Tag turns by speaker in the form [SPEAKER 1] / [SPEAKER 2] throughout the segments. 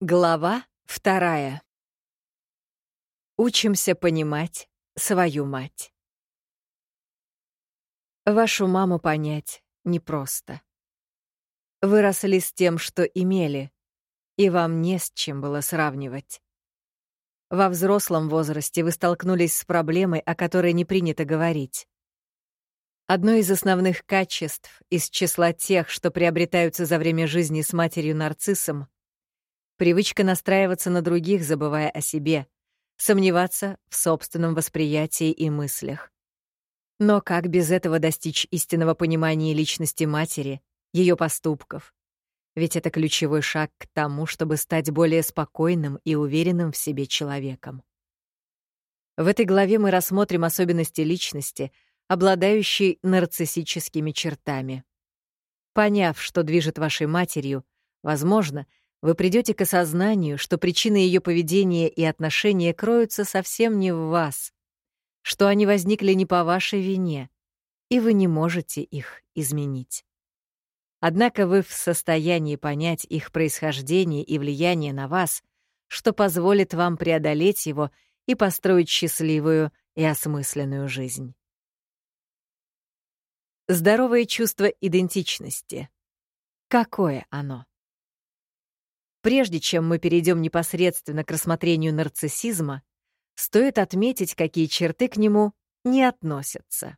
[SPEAKER 1] Глава вторая. Учимся понимать свою мать. Вашу маму понять непросто. Вы росли с тем, что имели, и вам не с чем было сравнивать. Во взрослом возрасте вы столкнулись с проблемой, о которой не принято говорить. Одно из основных качеств из числа тех, что приобретаются за время жизни с матерью-нарциссом — Привычка настраиваться на других, забывая о себе, сомневаться в собственном восприятии и мыслях. Но как без этого достичь истинного понимания личности матери, ее поступков? Ведь это ключевой шаг к тому, чтобы стать более спокойным и уверенным в себе человеком. В этой главе мы рассмотрим особенности личности, обладающей нарциссическими чертами. Поняв, что движет вашей матерью, возможно, вы придете к осознанию, что причины ее поведения и отношения кроются совсем не в вас, что они возникли не по вашей вине, и вы не можете их изменить. Однако вы в состоянии понять их происхождение и влияние на вас, что позволит вам преодолеть его и построить счастливую и осмысленную жизнь. Здоровое чувство идентичности. Какое оно? Прежде чем мы перейдем непосредственно к рассмотрению нарциссизма, стоит отметить, какие черты к нему не относятся.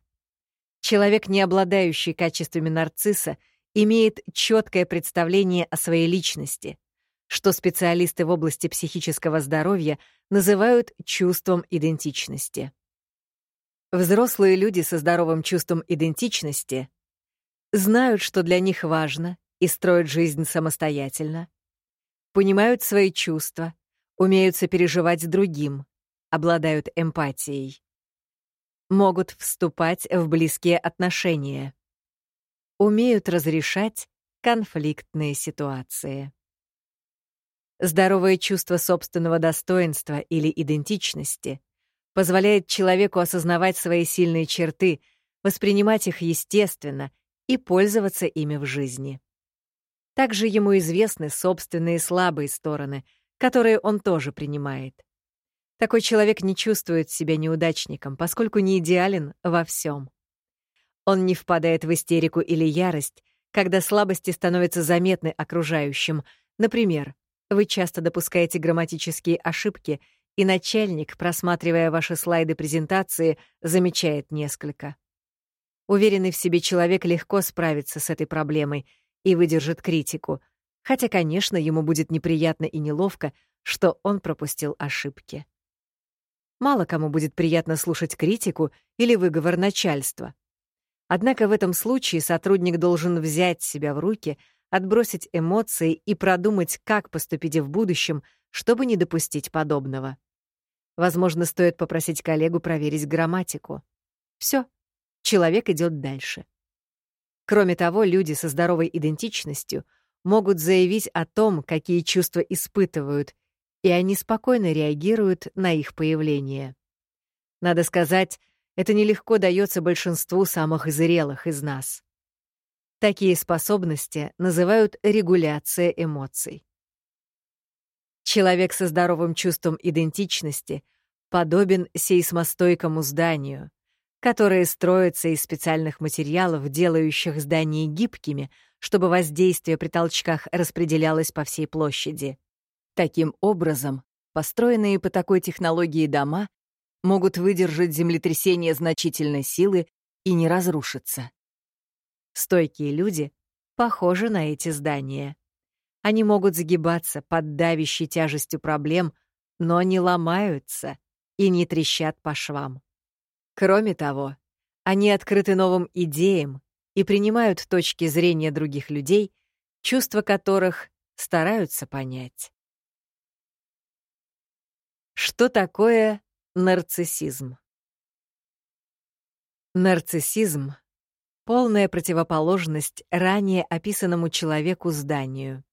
[SPEAKER 1] Человек, не обладающий качествами нарцисса, имеет четкое представление о своей личности, что специалисты в области психического здоровья называют чувством идентичности. Взрослые люди со здоровым чувством идентичности знают, что для них важно, и строят жизнь самостоятельно, понимают свои чувства, умеют сопереживать другим, обладают эмпатией. Могут вступать в близкие отношения. Умеют разрешать конфликтные ситуации. Здоровое чувство собственного достоинства или идентичности позволяет человеку осознавать свои сильные черты, воспринимать их естественно и пользоваться ими в жизни. Также ему известны собственные слабые стороны, которые он тоже принимает. Такой человек не чувствует себя неудачником, поскольку не идеален во всем. Он не впадает в истерику или ярость, когда слабости становятся заметны окружающим. Например, вы часто допускаете грамматические ошибки, и начальник, просматривая ваши слайды презентации, замечает несколько. Уверенный в себе человек легко справится с этой проблемой — и выдержит критику, хотя, конечно, ему будет неприятно и неловко, что он пропустил ошибки. Мало кому будет приятно слушать критику или выговор начальства. Однако в этом случае сотрудник должен взять себя в руки, отбросить эмоции и продумать, как поступить в будущем, чтобы не допустить подобного. Возможно, стоит попросить коллегу проверить грамматику. Все, человек идет дальше. Кроме того, люди со здоровой идентичностью могут заявить о том, какие чувства испытывают, и они спокойно реагируют на их появление. Надо сказать, это нелегко дается большинству самых зрелых из нас. Такие способности называют регуляция эмоций. Человек со здоровым чувством идентичности подобен сейсмостойкому зданию, которые строятся из специальных материалов, делающих здания гибкими, чтобы воздействие при толчках распределялось по всей площади. Таким образом, построенные по такой технологии дома могут выдержать землетрясение значительной силы и не разрушиться. Стойкие люди похожи на эти здания. Они могут загибаться под давящей тяжестью проблем, но не ломаются и не трещат по швам. Кроме того, они открыты новым идеям и принимают точки зрения других людей, чувства которых стараются понять. Что такое нарциссизм? Нарциссизм — полная противоположность ранее описанному человеку зданию.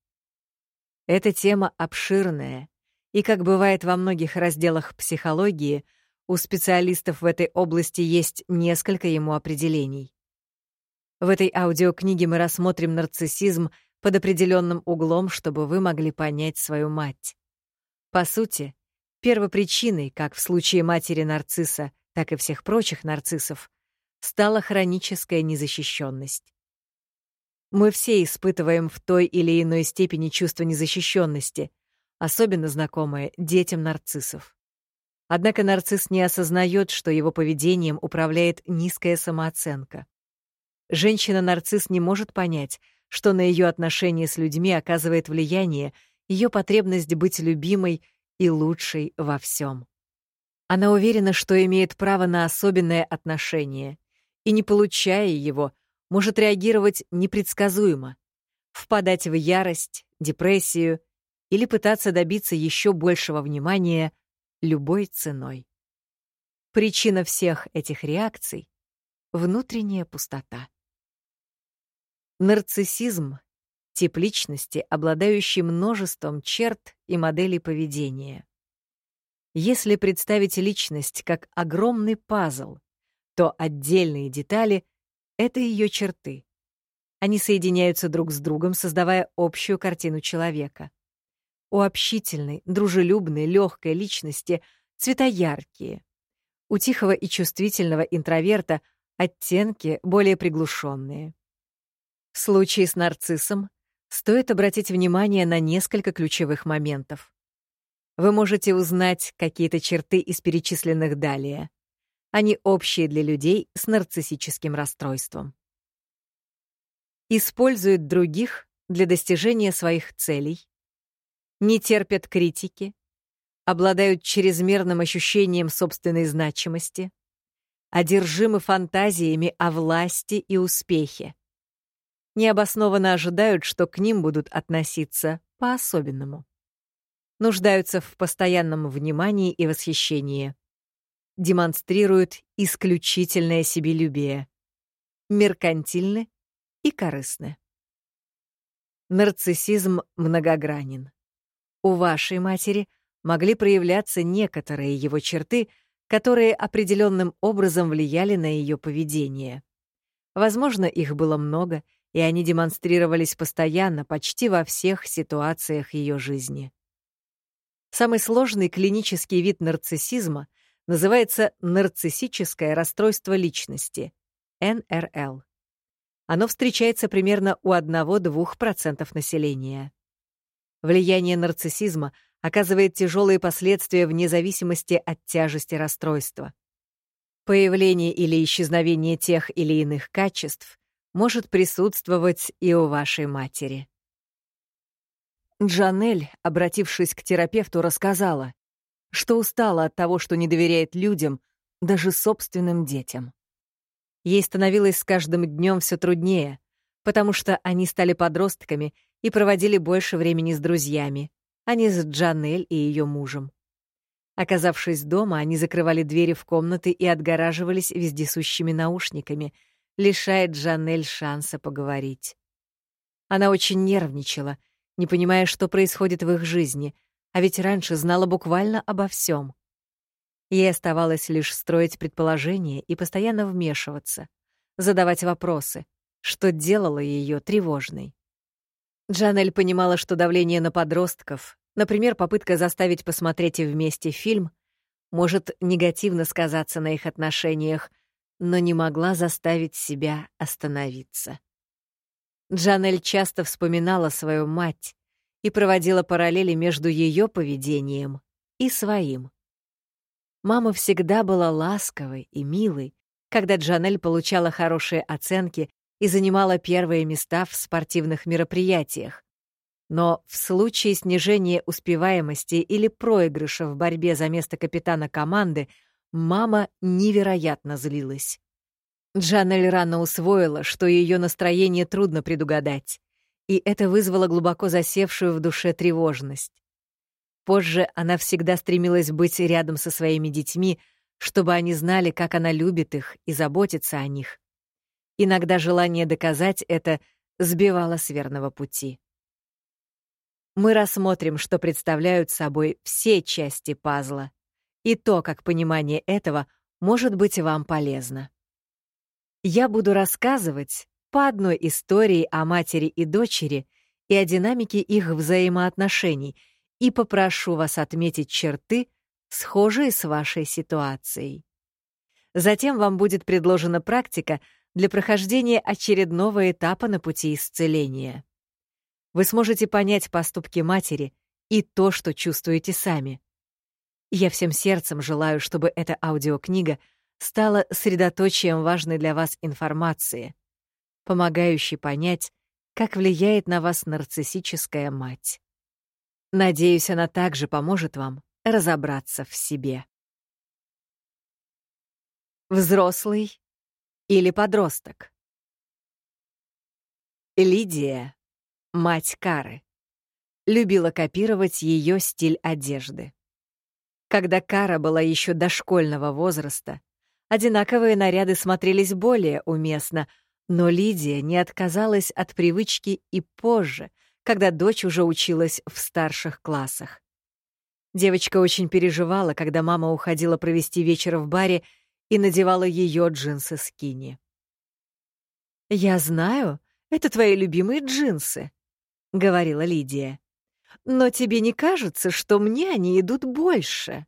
[SPEAKER 1] Эта тема обширная, и, как бывает во многих разделах психологии — у специалистов в этой области есть несколько ему определений. В этой аудиокниге мы рассмотрим нарциссизм под определенным углом, чтобы вы могли понять свою мать. По сути, первопричиной, как в случае матери нарцисса, так и всех прочих нарциссов, стала хроническая незащищенность. Мы все испытываем в той или иной степени чувство незащищенности, особенно знакомое детям нарциссов. Однако нарцисс не осознает, что его поведением управляет низкая самооценка. Женщина-нарцисс не может понять, что на ее отношения с людьми оказывает влияние ее потребность быть любимой и лучшей во всем. Она уверена, что имеет право на особенное отношение, и, не получая его, может реагировать непредсказуемо, впадать в ярость, депрессию или пытаться добиться еще большего внимания любой ценой. Причина всех этих реакций — внутренняя пустота. Нарциссизм — тип личности, обладающий множеством черт и моделей поведения. Если представить личность как огромный пазл, то отдельные детали — это ее черты. Они соединяются друг с другом, создавая общую картину человека. У общительной, дружелюбной, легкой личности цвета яркие. У тихого и чувствительного интроверта оттенки более приглушенные. В случае с нарциссом стоит обратить внимание на несколько ключевых моментов. Вы можете узнать какие-то черты из перечисленных далее. Они общие для людей с нарциссическим расстройством. Используют других для достижения своих целей, не терпят критики, обладают чрезмерным ощущением собственной значимости, одержимы фантазиями о власти и успехе, необоснованно ожидают, что к ним будут относиться по-особенному. Нуждаются в постоянном внимании и восхищении. Демонстрируют исключительное себелюбие. Меркантильны и корыстны. Нарциссизм многогранен. У вашей матери могли проявляться некоторые его черты, которые определенным образом влияли на ее поведение. Возможно, их было много — и они демонстрировались постоянно почти во всех ситуациях ее жизни. Самый сложный клинический вид нарциссизма называется нарциссическое расстройство личности, НРЛ. Оно встречается примерно у 1-2% населения. Влияние нарциссизма оказывает тяжелые последствия вне зависимости от тяжести расстройства. Появление или исчезновение тех или иных качеств может присутствовать и у вашей матери. Джанель, обратившись к терапевту, рассказала, что устала от того, что не доверяет людям, даже собственным детям. Ей становилось с каждым днем все труднее, потому что они стали подростками и проводили больше времени с друзьями, а не с Джанель и ее мужем. Оказавшись дома, они закрывали двери в комнаты и отгораживались вездесущими наушниками — лишает Жанель шанса поговорить. Она очень нервничала, не понимая, что происходит в их жизни, а ведь раньше знала буквально обо всем. Ей оставалось лишь строить предположения и постоянно вмешиваться, задавать вопросы, что делало ее тревожной. Джанель понимала, что давление на подростков, например, попытка заставить посмотреть вместе фильм, может негативно сказаться на их отношениях, но не могла заставить себя остановиться. Джанель часто вспоминала свою мать и проводила параллели между ее поведением и своим. Мама всегда была ласковой и милой, когда Джанель получала хорошие оценки и занимала первые места в спортивных мероприятиях. Но в случае снижения успеваемости или проигрыша в борьбе за место капитана команды Мама невероятно злилась. Джанель рано усвоила, что ее настроение трудно предугадать, и это вызвало глубоко засевшую в душе тревожность. Позже она всегда стремилась быть рядом со своими детьми, чтобы они знали, как она любит их и заботится о них. Иногда желание доказать это сбивало с верного пути. Мы рассмотрим, что представляют собой все части пазла и то, как понимание этого может быть вам полезно. Я буду рассказывать по одной истории о матери и дочери и о динамике их взаимоотношений и попрошу вас отметить черты, схожие с вашей ситуацией. Затем вам будет предложена практика для прохождения очередного этапа на пути исцеления. Вы сможете понять поступки матери и то, что чувствуете сами. Я всем сердцем желаю, чтобы эта аудиокнига стала средоточием важной для вас информации, помогающей понять, как влияет на вас нарциссическая мать. Надеюсь, она также поможет вам разобраться в себе. Взрослый или подросток? Лидия, мать Кары, любила копировать ее стиль одежды. Когда Кара была еще дошкольного возраста, одинаковые наряды смотрелись более уместно, но Лидия не отказалась от привычки и позже, когда дочь уже училась в старших классах. Девочка очень переживала, когда мама уходила провести вечер в баре и надевала ее джинсы скини. «Я знаю, это твои любимые джинсы», — говорила Лидия. Но тебе не кажется, что мне они идут больше?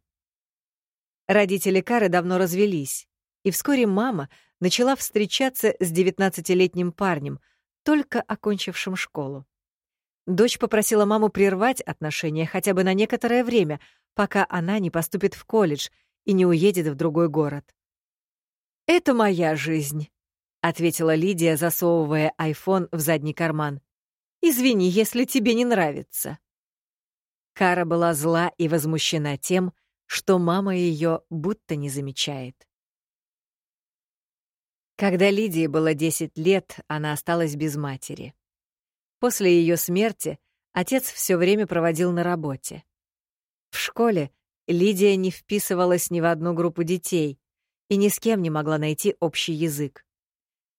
[SPEAKER 1] Родители Кары давно развелись, и вскоре мама начала встречаться с девятнадцатилетним парнем, только окончившим школу. Дочь попросила маму прервать отношения хотя бы на некоторое время, пока она не поступит в колледж и не уедет в другой город. «Это моя жизнь», — ответила Лидия, засовывая айфон в задний карман. «Извини, если тебе не нравится». Кара была зла и возмущена тем, что мама ее будто не замечает. Когда Лидии было 10 лет, она осталась без матери. После ее смерти отец все время проводил на работе. В школе Лидия не вписывалась ни в одну группу детей и ни с кем не могла найти общий язык.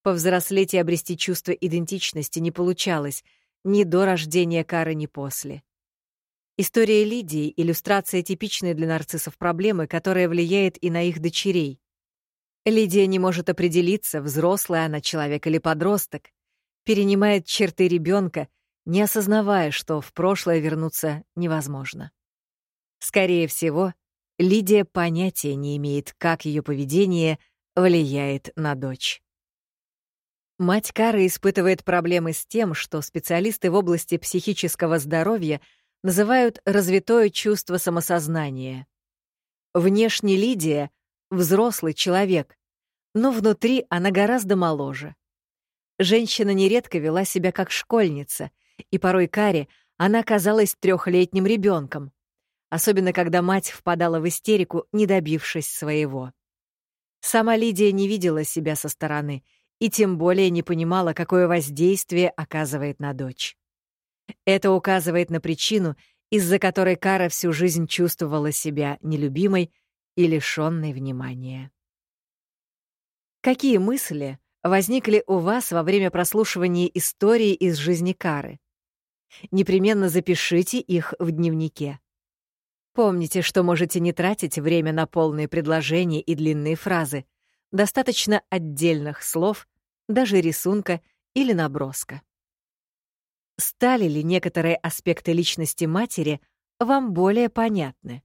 [SPEAKER 1] Повзрослеть и обрести чувство идентичности не получалось ни до рождения Кары, ни после. История Лидии — иллюстрация типичной для нарциссов проблемы, которая влияет и на их дочерей. Лидия не может определиться, взрослый она человек или подросток, перенимает черты ребенка, не осознавая, что в прошлое вернуться невозможно. Скорее всего, Лидия понятия не имеет, как ее поведение влияет на дочь. Мать Кары испытывает проблемы с тем, что специалисты в области психического здоровья — называют развитое чувство самосознания. Внешне Лидия — взрослый человек, но внутри она гораздо моложе. Женщина нередко вела себя как школьница, и порой Каре она казалась трехлетним ребенком, особенно когда мать впадала в истерику, не добившись своего. Сама Лидия не видела себя со стороны и тем более не понимала, какое воздействие оказывает на дочь. Это указывает на причину, из-за которой Кара всю жизнь чувствовала себя нелюбимой и лишённой внимания. Какие мысли возникли у вас во время прослушивания истории из жизни Кары? Непременно запишите их в дневнике. Помните, что можете не тратить время на полные предложения и длинные фразы. Достаточно отдельных слов, даже рисунка или наброска. Стали ли некоторые аспекты личности матери вам более понятны?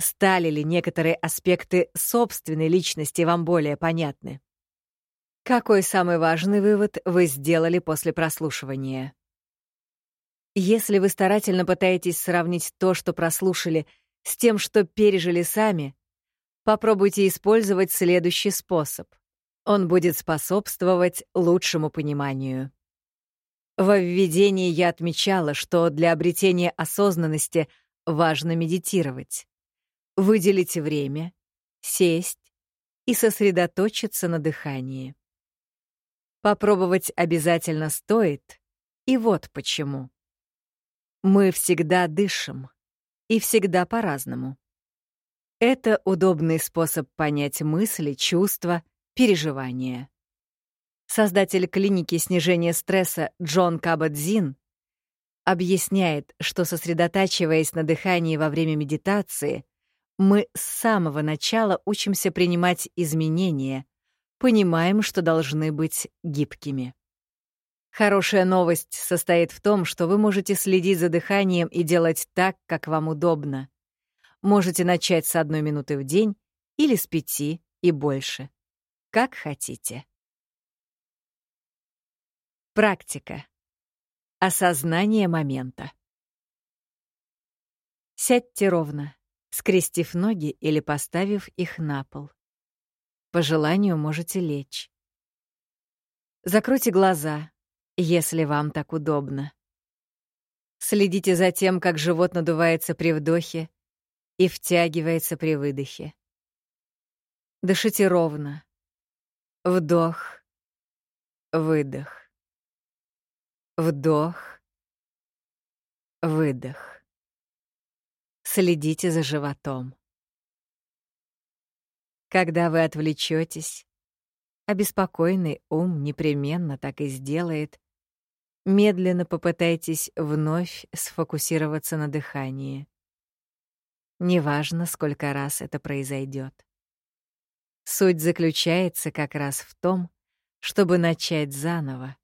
[SPEAKER 1] Стали ли некоторые аспекты собственной личности вам более понятны? Какой самый важный вывод вы сделали после прослушивания? Если вы старательно пытаетесь сравнить то, что прослушали, с тем, что пережили сами, попробуйте использовать следующий способ. Он будет способствовать лучшему пониманию. Во введении я отмечала, что для обретения осознанности важно медитировать. Выделить время, сесть и сосредоточиться на дыхании. Попробовать обязательно стоит, и вот почему. Мы всегда дышим, и всегда по-разному. Это удобный способ понять мысли, чувства, переживания. Создатель клиники снижения стресса Джон Кабадзин объясняет, что сосредотачиваясь на дыхании во время медитации, мы с самого начала учимся принимать изменения, понимаем, что должны быть гибкими. Хорошая новость состоит в том, что вы можете следить за дыханием и делать так, как вам удобно. Можете начать с одной минуты в день или с пяти и больше. Как хотите. Практика. Осознание момента. Сядьте ровно, скрестив ноги или поставив их на пол. По желанию можете лечь. Закройте глаза, если вам так удобно. Следите за тем, как живот надувается при вдохе и втягивается при выдохе. Дышите ровно. Вдох, выдох. Вдох, выдох. Следите за животом. Когда вы отвлечетесь, обеспокоенный ум непременно так и сделает, Медленно попытайтесь вновь сфокусироваться на дыхании. Неважно, сколько раз это произойдет. Суть заключается как раз в том, чтобы начать заново,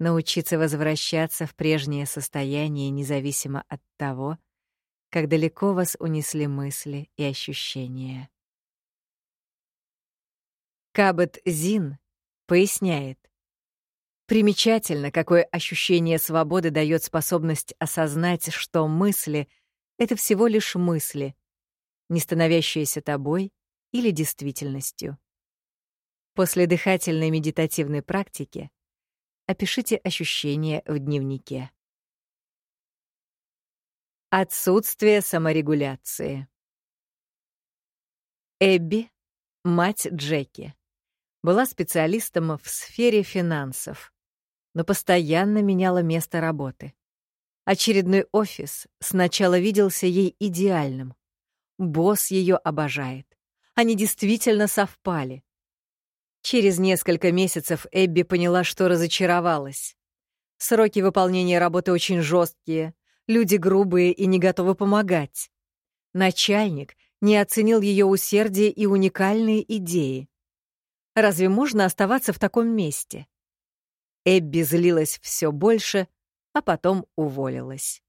[SPEAKER 1] научиться возвращаться в прежнее состояние независимо от того, как далеко вас унесли мысли и ощущения. Кабет Зин поясняет, Примечательно, какое ощущение свободы дает способность осознать, что мысли — это всего лишь мысли, не становящиеся тобой или действительностью. После дыхательной медитативной практики опишите ощущения в дневнике. Отсутствие саморегуляции. Эбби, мать Джеки, была специалистом в сфере финансов но постоянно меняла место работы. Очередной офис сначала виделся ей идеальным. Босс ее обожает. Они действительно совпали. Через несколько месяцев Эбби поняла, что разочаровалась. Сроки выполнения работы очень жесткие, люди грубые и не готовы помогать. Начальник не оценил ее усердие и уникальные идеи. Разве можно оставаться в таком месте? Эбби злилась все больше, а потом уволилась.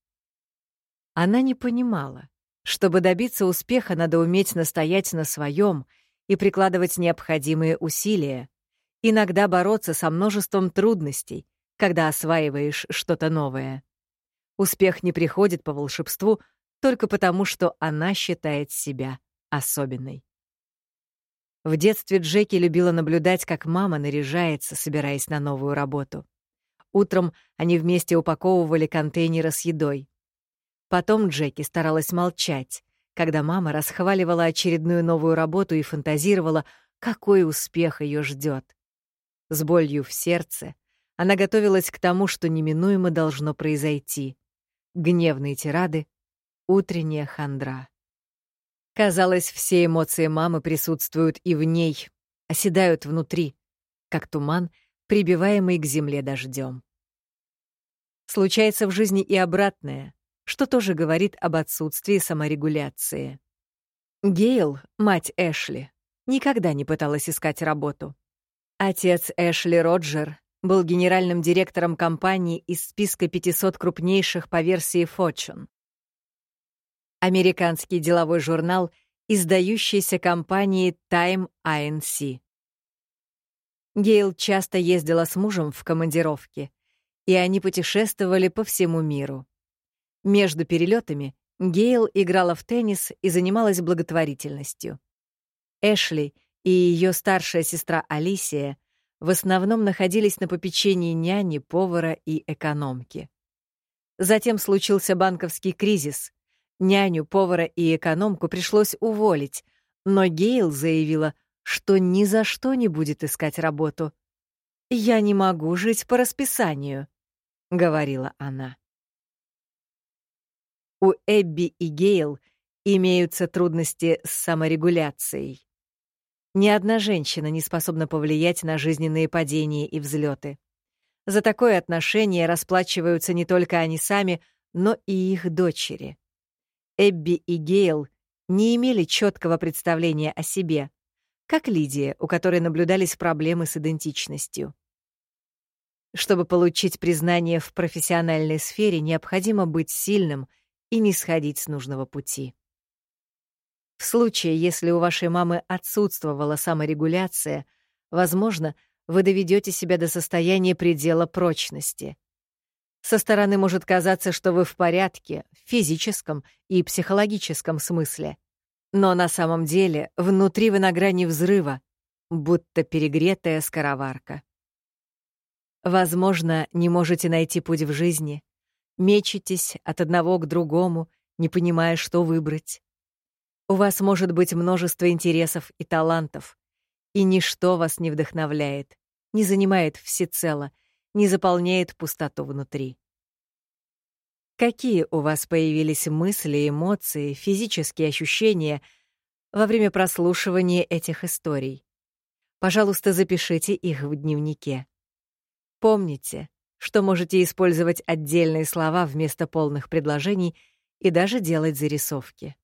[SPEAKER 1] Она не понимала, чтобы добиться успеха, надо уметь настоять на своем и прикладывать необходимые усилия, иногда бороться со множеством трудностей, когда осваиваешь что-то новое. Успех не приходит по волшебству только потому, что она считает себя особенной. В детстве Джеки любила наблюдать, как мама наряжается, собираясь на новую работу. Утром они вместе упаковывали контейнеры с едой. Потом Джеки старалась молчать, когда мама расхваливала очередную новую работу и фантазировала, какой успех ее ждет. С болью в сердце она готовилась к тому, что неминуемо должно произойти. Гневные тирады, утренняя хандра. Казалось, все эмоции мамы присутствуют и в ней, оседают внутри, как туман, прибиваемый к земле дождем. Случается в жизни и обратное, что тоже говорит об отсутствии саморегуляции. Гейл, мать Эшли, никогда не пыталась искать работу. Отец Эшли Роджер был генеральным директором компании из списка 500 крупнейших по версии Fortune американский деловой журнал, издающийся компанией Time INC. Гейл часто ездила с мужем в командировки, и они путешествовали по всему миру. Между перелетами Гейл играла в теннис и занималась благотворительностью. Эшли и ее старшая сестра Алисия в основном находились на попечении няни, повара и экономки. Затем случился банковский кризис, Няню, повара и экономку пришлось уволить, но Гейл заявила, что ни за что не будет искать работу. «Я не могу жить по расписанию», — говорила она. У Эбби и Гейл имеются трудности с саморегуляцией. Ни одна женщина не способна повлиять на жизненные падения и взлеты. За такое отношение расплачиваются не только они сами, но и их дочери. Эбби и Гейл не имели четкого представления о себе, как Лидия, у которой наблюдались проблемы с идентичностью. Чтобы получить признание в профессиональной сфере, необходимо быть сильным и не сходить с нужного пути. В случае, если у вашей мамы отсутствовала саморегуляция, возможно, вы доведете себя до состояния предела прочности. Со стороны может казаться, что вы в порядке в физическом и психологическом смысле. Но на самом деле внутри вы на грани взрыва, будто перегретая скороварка. Возможно, не можете найти путь в жизни, мечетесь от одного к другому, не понимая, что выбрать. У вас может быть множество интересов и талантов, и ничто вас не вдохновляет, не занимает всецело, не заполняет пустоту внутри. Какие у вас появились мысли, эмоции, физические ощущения во время прослушивания этих историй? Пожалуйста, запишите их в дневнике. Помните, что можете использовать отдельные слова вместо полных предложений и даже делать зарисовки.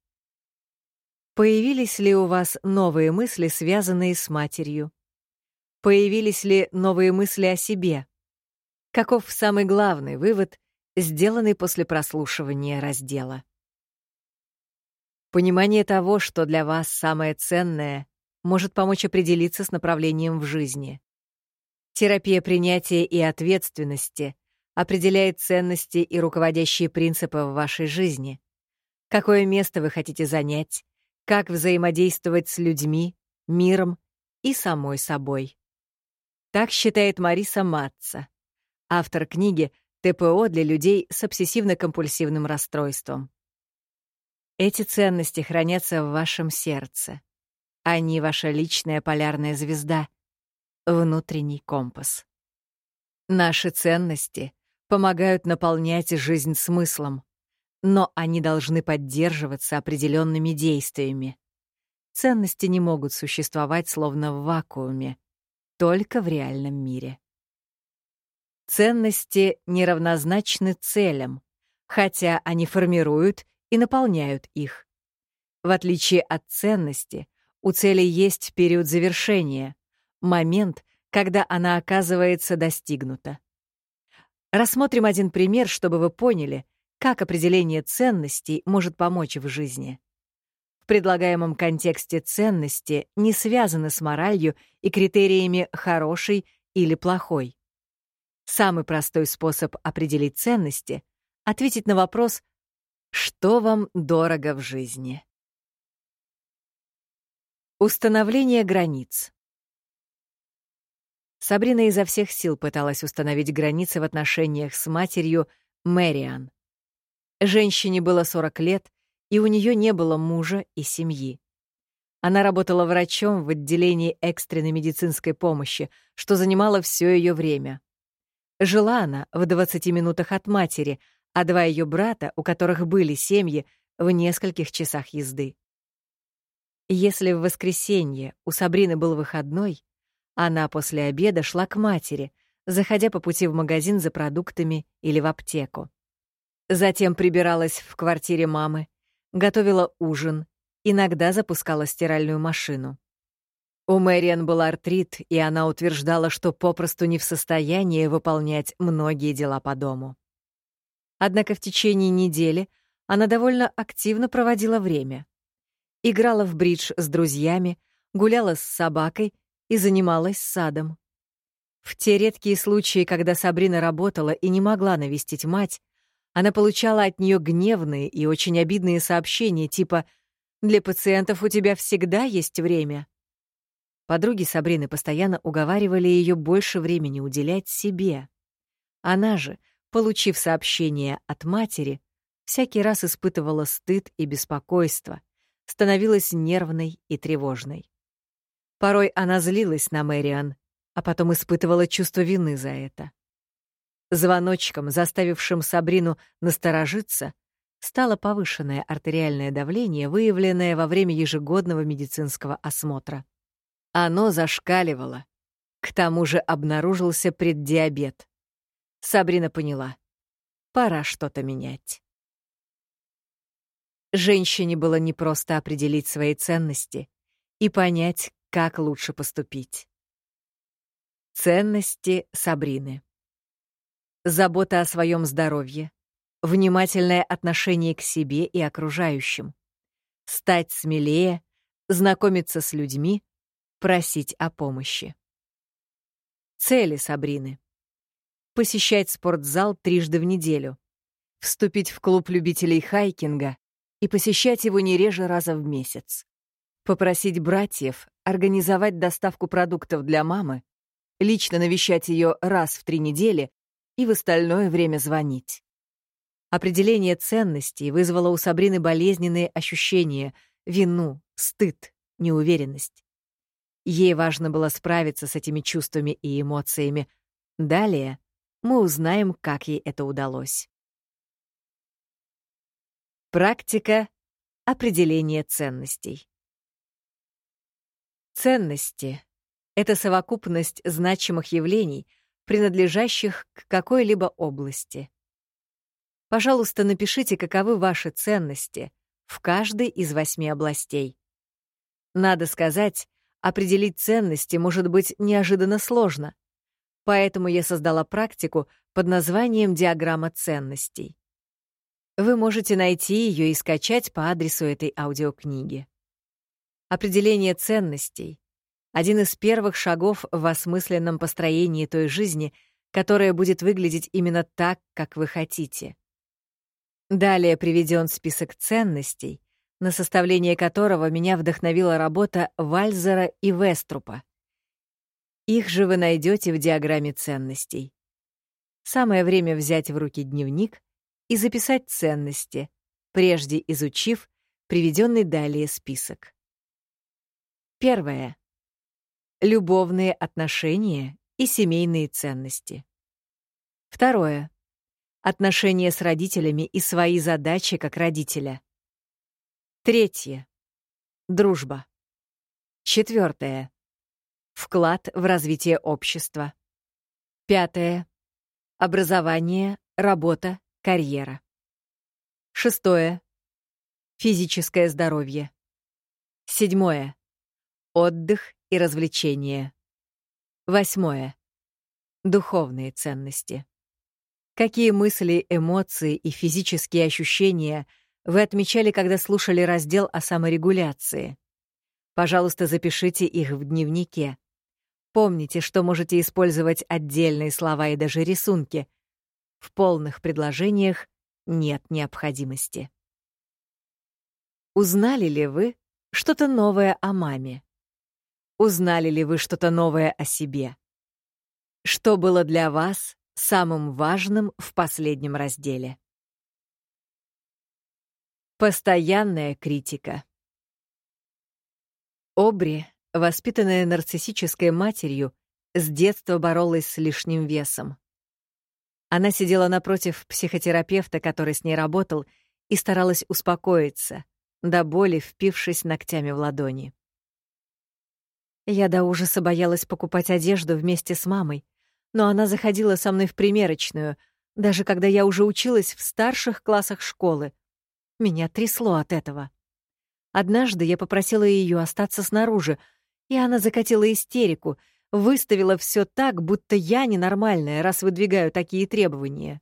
[SPEAKER 1] Появились ли у вас новые мысли, связанные с матерью? Появились ли новые мысли о себе? Каков самый главный вывод, сделанный после прослушивания раздела? Понимание того, что для вас самое ценное, может помочь определиться с направлением в жизни. Терапия принятия и ответственности определяет ценности и руководящие принципы в вашей жизни. Какое место вы хотите занять, как взаимодействовать с людьми, миром и самой собой. Так считает Мариса Матца, автор книги «ТПО для людей с обсессивно-компульсивным расстройством». Эти ценности хранятся в вашем сердце. Они — ваша личная полярная звезда, внутренний компас. Наши ценности помогают наполнять жизнь смыслом, но они должны поддерживаться определенными действиями. Ценности не могут существовать словно в вакууме, только в реальном мире. Ценности неравнозначны целям, хотя они формируют и наполняют их. В отличие от ценности, у цели есть период завершения, момент, когда она оказывается достигнута. Рассмотрим один пример, чтобы вы поняли, как определение ценностей может помочь в жизни. В предлагаемом контексте ценности не связаны с моралью и критериями «хороший» или «плохой». Самый простой способ определить ценности — ответить на вопрос «Что вам дорого в жизни?» Установление границ. Сабрина изо всех сил пыталась установить границы в отношениях с матерью Мэриан. Женщине было 40 лет, и у нее не было мужа и семьи. Она работала врачом в отделении экстренной медицинской помощи, что занимало все ее время. Жила она в 20 минутах от матери, а два ее брата, у которых были семьи, в нескольких часах езды. Если в воскресенье у Сабрины был выходной, она после обеда шла к матери, заходя по пути в магазин за продуктами или в аптеку. Затем прибиралась в квартире мамы, готовила ужин, иногда запускала стиральную машину. У Мэриан был артрит, и она утверждала, что попросту не в состоянии выполнять многие дела по дому. Однако в течение недели она довольно активно проводила время играла в бридж с друзьями, гуляла с собакой и занималась садом. В те редкие случаи, когда Сабрина работала и не могла навестить мать, она получала от нее гневные и очень обидные сообщения типа «Для пациентов у тебя всегда есть время». Подруги Сабрины постоянно уговаривали ее больше времени уделять себе. Она же, получив сообщение от матери, всякий раз испытывала стыд и беспокойство, становилась нервной и тревожной. Порой она злилась на Мэриан, а потом испытывала чувство вины за это. Звоночком, заставившим Сабрину насторожиться, стало повышенное артериальное давление, выявленное во время ежегодного медицинского осмотра. Оно зашкаливало. К тому же обнаружился преддиабет. Сабрина поняла. Пора что-то менять. Женщине было непросто определить свои ценности и понять, как лучше поступить. Ценности Сабрины. забота о своем здоровье, внимательное отношение к себе и окружающим, стать смелее, знакомиться с людьми, просить о помощи. Цели Сабрины. Посещать спортзал трижды в неделю, вступить в клуб любителей хайкинга и посещать его не реже раза в месяц. Попросить братьев организовать доставку продуктов для мамы, лично навещать ее раз в три недели и в остальное время звонить. Определение ценностей вызвало у Сабрины болезненные ощущения, вину, стыд, неуверенность. Ей важно было справиться с этими чувствами и эмоциями. Далее мы узнаем, как ей это удалось. Практика определения ценностей. Ценности — это совокупность значимых явлений, принадлежащих к какой-либо области. Пожалуйста, напишите, каковы ваши ценности в каждой из восьми областей. Надо сказать, определить ценности может быть неожиданно сложно, поэтому я создала практику под названием «Диаграмма ценностей». Вы можете найти ее и скачать по адресу этой аудиокниги. Определение ценностей — один из первых шагов в осмысленном построении той жизни, которая будет выглядеть именно так, как вы хотите. Далее приведен список ценностей, на составление которого меня вдохновила работа Вальзера и Веструпа. Их же вы найдете в диаграмме ценностей. Самое время взять в руки дневник и записать ценности, прежде изучив приведенный далее список. Первое. Любовные отношения и семейные ценности. Второе. Отношения с родителями и свои задачи как родителя. Третье. Дружба. Четвертое. Вклад в развитие общества. Пятое. Образование, работа, карьера. Шестое. Физическое здоровье. Седьмое. Отдых и развлечения. Восьмое. Духовные ценности. Какие мысли, эмоции и физические ощущения вы отмечали, когда слушали раздел о саморегуляции? Пожалуйста, запишите их в дневнике. Помните, что можете использовать отдельные слова и даже рисунки. В полных предложениях нет необходимости. Узнали ли вы что-то новое о маме? Узнали ли вы что-то новое о себе? Что было для вас самым важным в последнем разделе? Постоянная критика. Обри, воспитанная нарциссической матерью, с детства боролась с лишним весом. Она сидела напротив психотерапевта, который с ней работал, и старалась успокоиться, до боли впившись ногтями в ладони. Я до ужаса боялась покупать одежду вместе с мамой, но она заходила со мной в примерочную, даже когда я уже училась в старших классах школы. Меня трясло от этого. Однажды я попросила ее остаться снаружи, и она закатила истерику, выставила все так, будто я ненормальная, раз выдвигаю такие требования.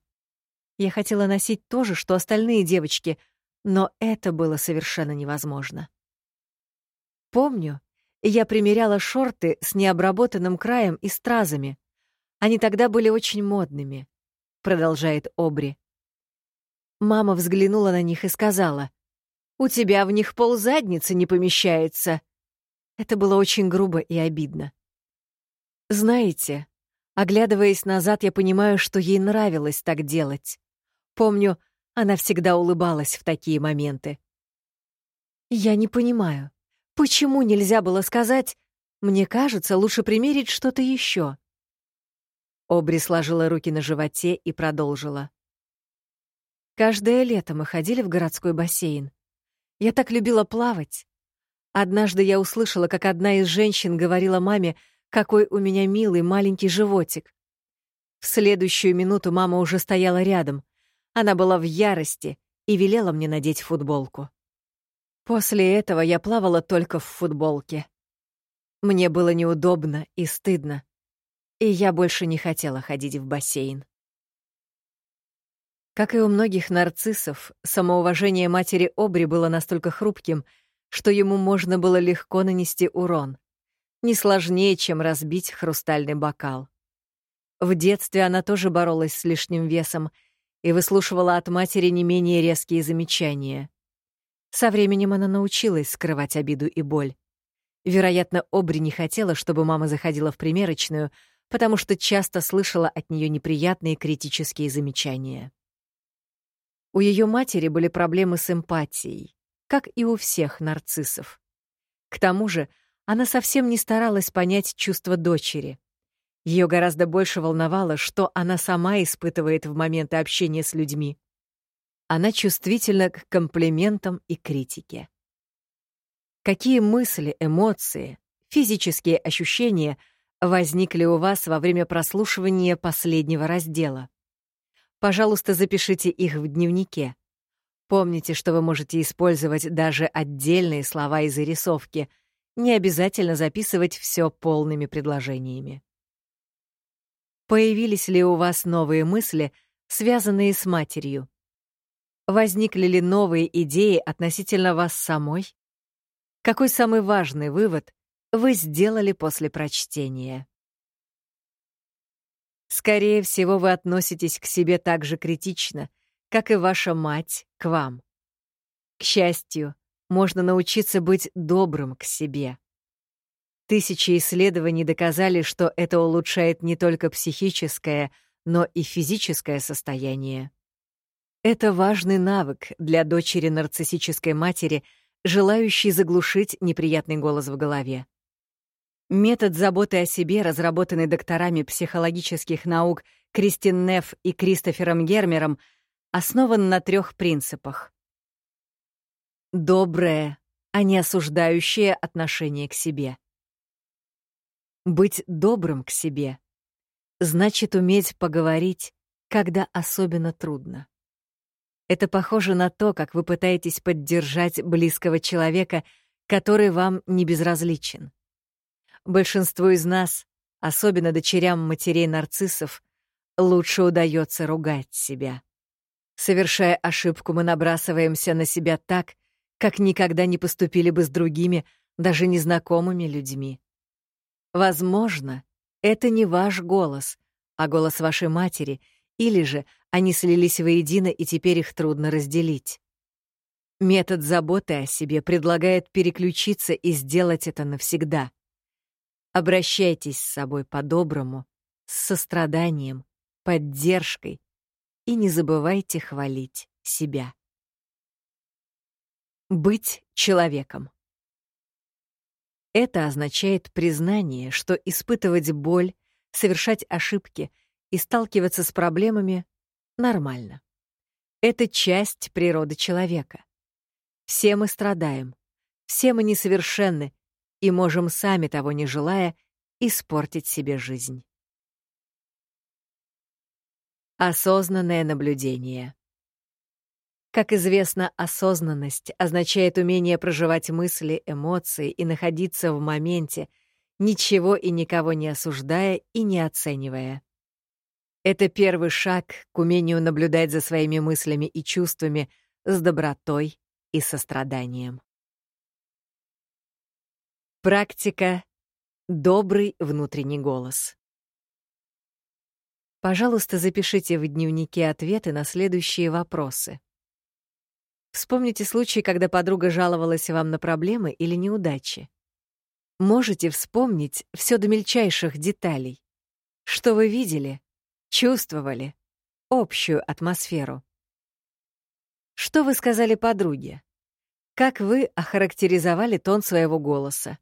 [SPEAKER 1] Я хотела носить то же, что остальные девочки, но это было совершенно невозможно. Помню, я примеряла шорты с необработанным краем и стразами. Они тогда были очень модными, продолжает Обри. Мама взглянула на них и сказала, «У тебя в них ползадницы не помещается». Это было очень грубо и обидно. Знаете, оглядываясь назад, я понимаю, что ей нравилось так делать. Помню, она всегда улыбалась в такие моменты. Я не понимаю, Почему нельзя было сказать «Мне кажется, лучше примерить что-то еще»? Обри сложила руки на животе и продолжила. Каждое лето мы ходили в городской бассейн. Я так любила плавать. Однажды я услышала, как одна из женщин говорила маме, какой у меня милый маленький животик. В следующую минуту мама уже стояла рядом. Она была в ярости и велела мне надеть футболку. После этого я плавала только в футболке. Мне было неудобно и стыдно, и я больше не хотела ходить в бассейн. Как и у многих нарциссов, самоуважение матери Обри было настолько хрупким, что ему можно было легко нанести урон. Не сложнее, чем разбить хрустальный бокал. В детстве она тоже боролась с лишним весом и выслушивала от матери не менее резкие замечания. Со временем она научилась скрывать обиду и боль. Вероятно, Обри не хотела, чтобы мама заходила в примерочную, потому что часто слышала от нее неприятные критические замечания. У ее матери были проблемы с эмпатией, как и у всех нарциссов. К тому же она совсем не старалась понять чувства дочери. Ее гораздо больше волновало, что она сама испытывает в моменты общения с людьми. Она чувствительна к комплиментам и критике. Какие мысли, эмоции, физические ощущения возникли у вас во время прослушивания последнего раздела? Пожалуйста, запишите их в дневнике. Помните, что вы можете использовать даже отдельные слова и зарисовки. Не обязательно записывать все полными предложениями. Появились ли у вас новые мысли, связанные с матерью? Возникли ли новые идеи относительно вас самой? Какой самый важный вывод вы сделали после прочтения? Скорее всего, вы относитесь к себе так же критично, как и ваша мать к вам. К счастью, можно научиться быть добрым к себе. Тысячи исследований доказали, что это улучшает не только психическое, но и физическое состояние. Это важный навык для дочери нарциссической матери, желающей заглушить неприятный голос в голове. Метод заботы о себе, разработанный докторами психологических наук Кристин Нефф и Кристофером Гермером, основан на трех принципах. Доброе, а не осуждающее отношение к себе. Быть добрым к себе значит уметь поговорить, когда особенно трудно. Это похоже на то, как вы пытаетесь поддержать близкого человека, который вам не безразличен. Большинству из нас, особенно дочерям матерей-нарциссов, лучше удается ругать себя. Совершая ошибку, мы набрасываемся на себя так, как никогда не поступили бы с другими, даже незнакомыми людьми. Возможно, это не ваш голос, а голос вашей матери, или же они слились воедино, и теперь их трудно разделить. Метод заботы о себе предлагает переключиться и сделать это навсегда. Обращайтесь с собой по-доброму, с состраданием, поддержкой и не забывайте хвалить себя. Быть человеком. Это означает признание, что испытывать боль, совершать ошибки и сталкиваться с проблемами нормально. Это часть природы человека. Все мы страдаем, все мы несовершенны и можем, сами того не желая, испортить себе жизнь. Осознанное наблюдение. Как известно, осознанность означает умение проживать мысли, эмоции и находиться в моменте, ничего и никого не осуждая и не оценивая. Это первый шаг к умению наблюдать за своими мыслями и чувствами с добротой и состраданием. Практика «Добрый внутренний голос». Пожалуйста, запишите в дневнике ответы на следующие вопросы. Вспомните случай, когда подруга жаловалась вам на проблемы или неудачи. Можете вспомнить все до мельчайших деталей. Что вы видели, чувствовали, общую атмосферу. Что вы сказали подруге? Как вы охарактеризовали тон своего голоса?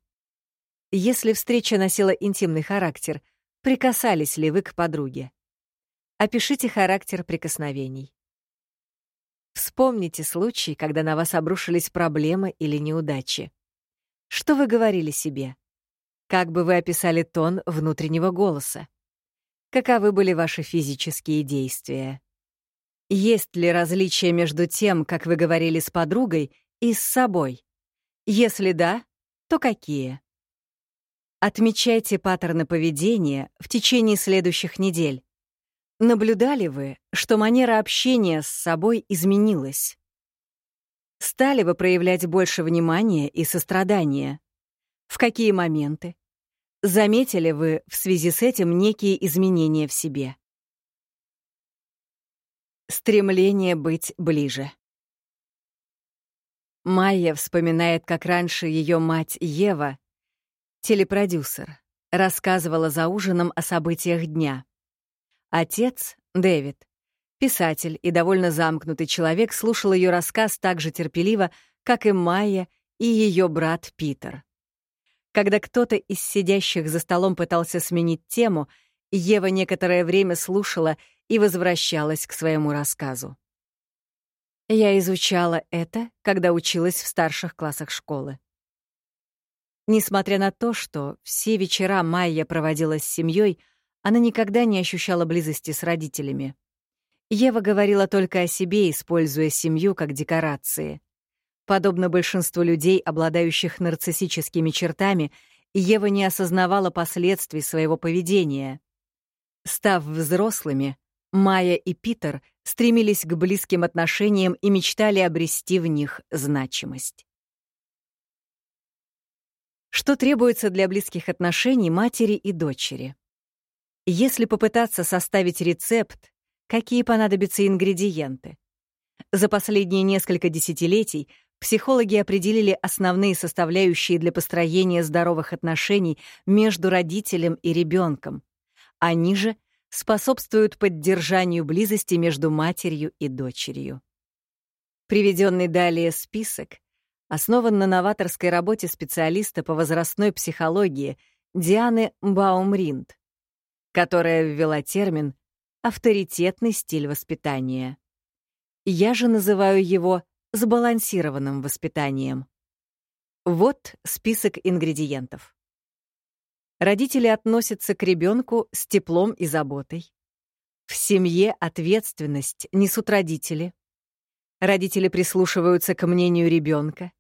[SPEAKER 1] Если встреча носила интимный характер, прикасались ли вы к подруге? Опишите характер прикосновений. Вспомните случай, когда на вас обрушились проблемы или неудачи. Что вы говорили себе? Как бы вы описали тон внутреннего голоса? Каковы были ваши физические действия? Есть ли различия между тем, как вы говорили с подругой, и с собой? Если да, то какие? Отмечайте паттерны поведения в течение следующих недель. Наблюдали вы, что манера общения с собой изменилась? Стали вы проявлять больше внимания и сострадания? В какие моменты? Заметили вы в связи с этим некие изменения в себе? Стремление быть ближе. Майя вспоминает, как раньше ее мать Ева, телепродюсер, рассказывала за ужином о событиях дня. Отец, Дэвид, писатель и довольно замкнутый человек, слушал ее рассказ так же терпеливо, как и Майя и ее брат Питер. Когда кто-то из сидящих за столом пытался сменить тему, Ева некоторое время слушала и возвращалась к своему рассказу. Я изучала это, когда училась в старших классах школы. Несмотря на то, что все вечера Майя проводила с семьей, она никогда не ощущала близости с родителями. Ева говорила только о себе, используя семью как декорации. Подобно большинству людей, обладающих нарциссическими чертами, Ева не осознавала последствий своего поведения. Став взрослыми, Майя и Питер стремились к близким отношениям и мечтали обрести в них значимость. Что требуется для близких отношений матери и дочери? Если попытаться составить рецепт, какие понадобятся ингредиенты? За последние несколько десятилетий Психологи определили основные составляющие для построения здоровых отношений между родителем и ребенком. Они же способствуют поддержанию близости между матерью и дочерью. Приведенный далее список основан на новаторской работе специалиста по возрастной психологии Дианы Баумринд, которая ввела термин «авторитетный стиль воспитания». Я же называю его сбалансированным воспитанием. Вот список ингредиентов. Родители относятся к ребенку с теплом и заботой. В семье ответственность несут родители. Родители прислушиваются к мнению ребенка.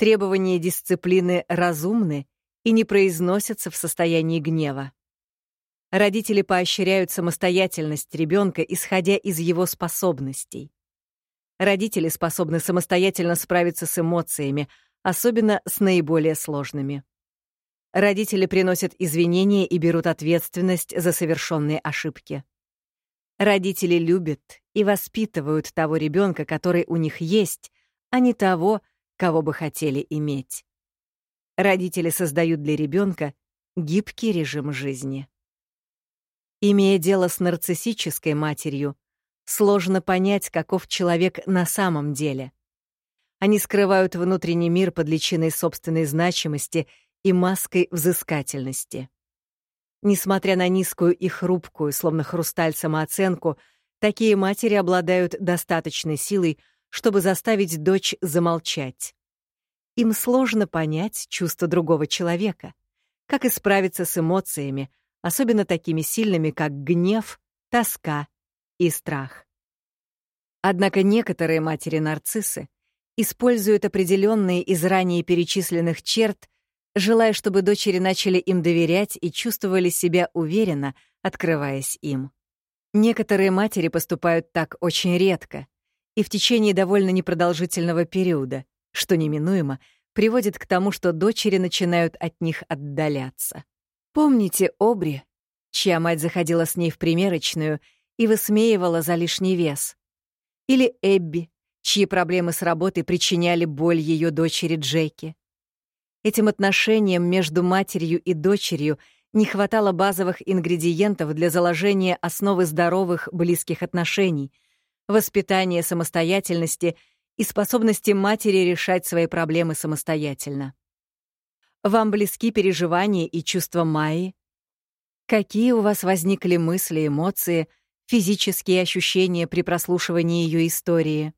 [SPEAKER 1] Требования дисциплины разумны и не произносятся в состоянии гнева. Родители поощряют самостоятельность ребенка, исходя из его способностей. Родители способны самостоятельно справиться с эмоциями, особенно с наиболее сложными. Родители приносят извинения и берут ответственность за совершенные ошибки. Родители любят и воспитывают того ребенка, который у них есть, а не того, кого бы хотели иметь. Родители создают для ребенка гибкий режим жизни. Имея дело с нарциссической матерью, сложно понять, каков человек на самом деле. Они скрывают внутренний мир под личиной собственной значимости и маской взыскательности. Несмотря на низкую и хрупкую, словно хрусталь, самооценку, такие матери обладают достаточной силой, чтобы заставить дочь замолчать. Им сложно понять чувства другого человека, как и справиться с эмоциями, особенно такими сильными, как гнев, тоска и страх. Однако некоторые матери-нарциссы используют определенные из ранее перечисленных черт, желая, чтобы дочери начали им доверять и чувствовали себя уверенно, открываясь им. Некоторые матери поступают так очень редко и в течение довольно непродолжительного периода, что неминуемо приводит к тому, что дочери начинают от них отдаляться. Помните Обри, чья мать заходила с ней в примерочную и высмеивала за лишний вес. Или Эбби, чьи проблемы с работой причиняли боль ее дочери Джеки. Этим отношениям между матерью и дочерью не хватало базовых ингредиентов для заложения основы здоровых близких отношений, воспитания самостоятельности и способности матери решать свои проблемы самостоятельно. Вам близки переживания и чувства Майи? Какие у вас возникли мысли, эмоции — физические ощущения при прослушивании ее истории.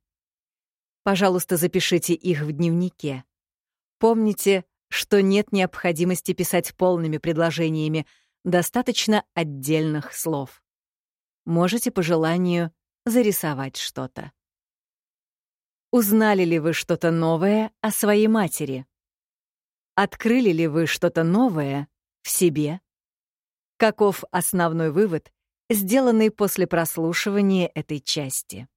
[SPEAKER 1] Пожалуйста, запишите их в дневнике. Помните, что нет необходимости писать полными предложениями, достаточно отдельных слов. Можете по желанию зарисовать что-то. Узнали ли вы что-то новое о своей матери? Открыли ли вы что-то новое в себе? Каков основной вывод сделанный после прослушивания этой части.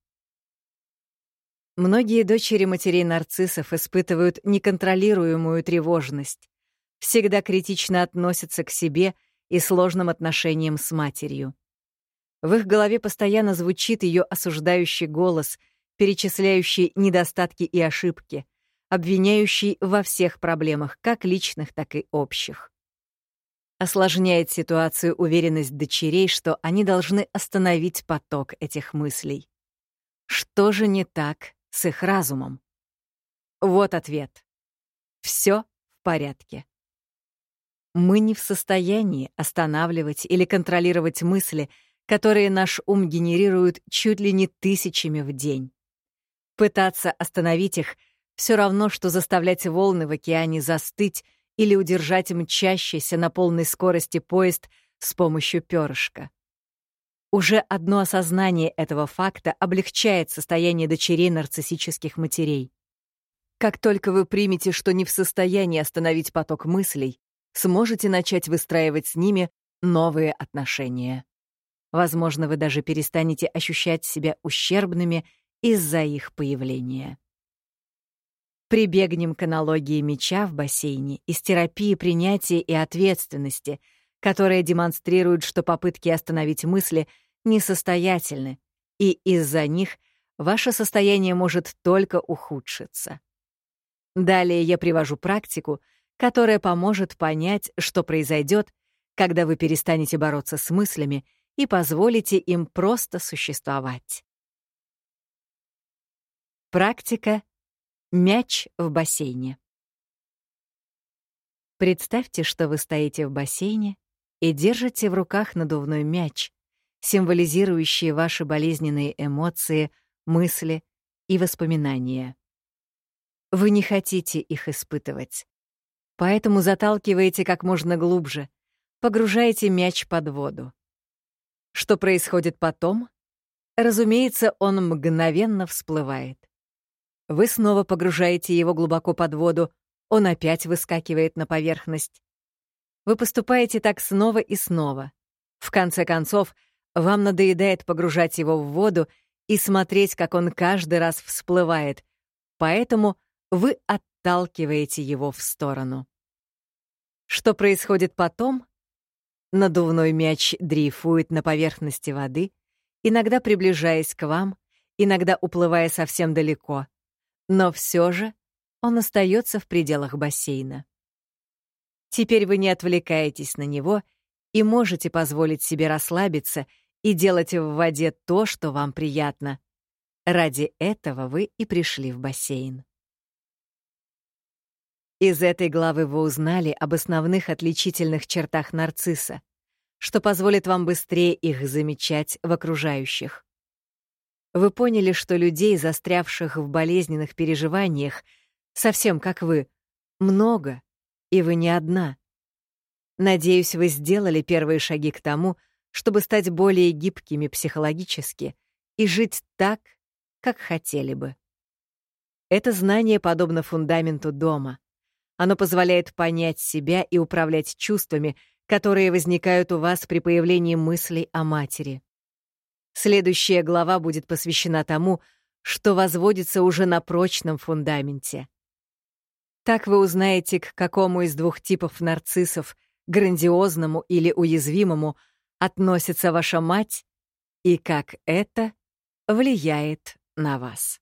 [SPEAKER 1] Многие дочери матерей-нарциссов испытывают неконтролируемую тревожность, всегда критично относятся к себе и сложным отношениям с матерью. В их голове постоянно звучит ее осуждающий голос, перечисляющий недостатки и ошибки, обвиняющий во всех проблемах, как личных, так и общих. Осложняет ситуацию уверенность дочерей, что они должны остановить поток этих мыслей. Что же не так с их разумом? Вот ответ. Все в порядке. Мы не в состоянии останавливать или контролировать мысли, которые наш ум генерирует чуть ли не тысячами в день. Пытаться остановить их — все равно, что заставлять волны в океане застыть или удержать мчащийся на полной скорости поезд с помощью перышка. Уже одно осознание этого факта облегчает состояние дочерей нарциссических матерей. Как только вы примете, что не в состоянии остановить поток мыслей, сможете начать выстраивать с ними новые отношения. Возможно, вы даже перестанете ощущать себя ущербными из-за их появления. Прибегнем к аналогии меча в бассейне из терапии принятия и ответственности, которая демонстрирует, что попытки остановить мысли — несостоятельны, и из-за них ваше состояние может только ухудшиться. Далее я привожу практику, которая поможет понять, что произойдет, когда вы перестанете бороться с мыслями и позволите им просто существовать. Практика «Мяч в бассейне». Представьте, что вы стоите в бассейне и держите в руках надувной мяч, символизирующие ваши болезненные эмоции, мысли и воспоминания. Вы не хотите их испытывать. Поэтому заталкиваете как можно глубже, погружаете мяч под воду. Что происходит потом? Разумеется, он мгновенно всплывает. Вы снова погружаете его глубоко под воду, он опять выскакивает на поверхность. Вы поступаете так снова и снова. В конце концов, вам надоедает погружать его в воду и смотреть, как он каждый раз всплывает, поэтому вы отталкиваете его в сторону. Что происходит потом? Надувной мяч дрейфует на поверхности воды, иногда приближаясь к вам, иногда уплывая совсем далеко, но все же он остается в пределах бассейна. Теперь вы не отвлекаетесь на него и можете позволить себе расслабиться — и делать в воде то, что вам приятно. Ради этого вы и пришли в бассейн. Из этой главы вы узнали об основных отличительных чертах нарцисса, что позволит вам быстрее их замечать в окружающих. Вы поняли, что людей, застрявших в болезненных переживаниях, совсем как вы, много, и вы не одна. Надеюсь, вы сделали первые шаги к тому, чтобы стать более гибкими психологически и жить так, как хотели бы. Это знание подобно фундаменту дома. Оно позволяет понять себя и управлять чувствами, которые возникают у вас при появлении мыслей о матери. Следующая глава будет посвящена тому, что возводится уже на прочном фундаменте. Так вы узнаете, к какому из двух типов нарциссов, грандиозному или уязвимому, относится ваша мать и как это влияет на вас.